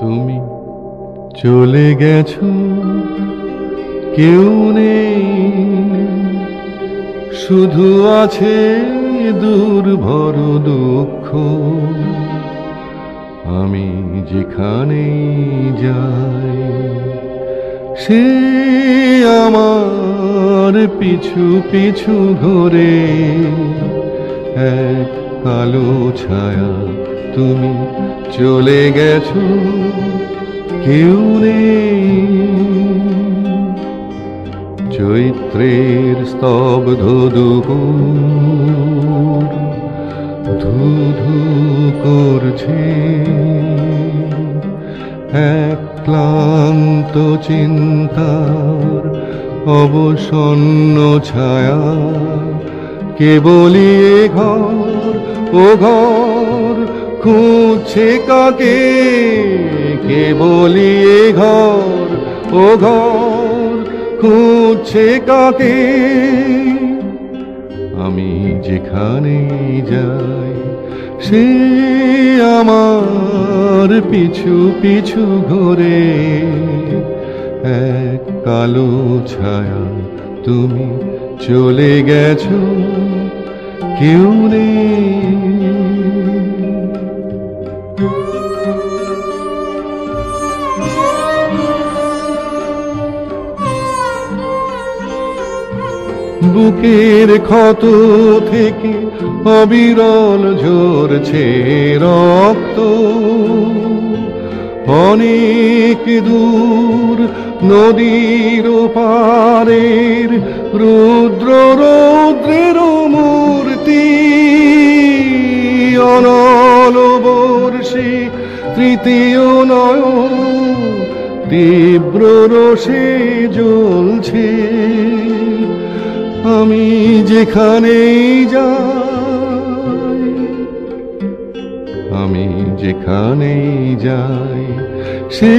তুমি চলে গেছো, কেউ নেই। শুধু আছে দুর্ভর দুঃখ। আমি যেখানে যাই, সে আমার পিছু পিছু ঘোরে। এক কালো ছায়া তুমি চলে গেছো, কেউ নেই। চৈত্রের স্তব্ধ দুপুর ধু ধু করছে। এক ক্লান্ত চিন্তার অবসন্ন ছায়া কেবলি ঘর, ও ঘর। খুঁজছে কাকে? কেবলি এ ঘর? ও ঘর, খুঁজছে কাকে? আমি যেখানে যাই, সে আমার পিছু পিছু ঘোরে। এক কালো ছায়া, তুমি চলে গেছো, কেউ নেই। বুকের ক্ষত থেকে অবিরল ঝরছে রক্ত। অনেক দূর নদীর পারের রুদ্র রৌদ্রের মূর্তি। অনল বর্ষে তৃতীয় নয় তীব্র রসে জ্বলছে। আমি যেখানে যাই, আমি যেখানে যাই, সে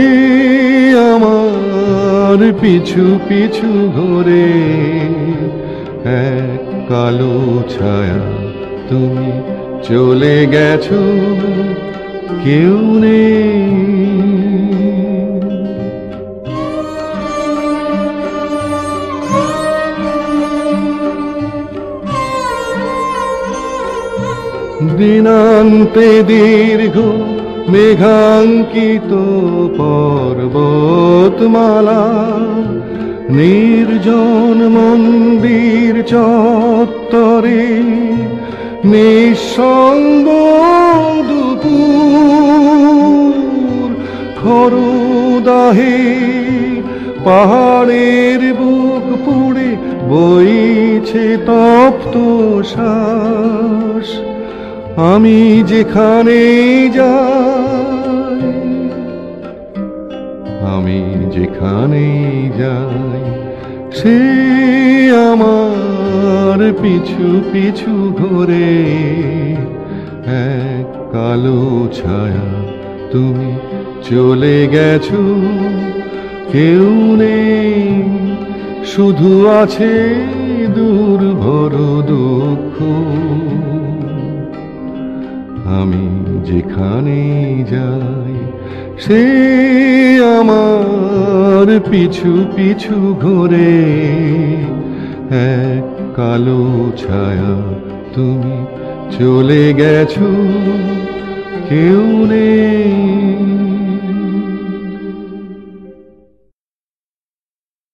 আমার পিছু পিছু ঘোরে। এক কালো ছায়া, তুমি চলে গেছো, কেউ নেই। দিনান্তে দীর্ঘ মেঘাঙ্কিত পর্বতমালা, নির্জন মন্দির চত্বরে নিঃসঙ্গ দুপুর খরুদাহে পাহাড়ের বুক পুড়ে বইছে তপ্ত শ্বাস আমি যেখানে যাই, আমি যেখানে যাই, সে আমার পিছু পিছু ঘোরে, এক কালো ছায়া, তুমি চলে গেছো, কেউ নেই, শুধু আছে দুর্ভর দুঃখ যেখানে যাই, সে আমার পিছু পিছু ঘোরে। এক কালো ছায়া, তুমি চলে গেছো, কেউ নেই।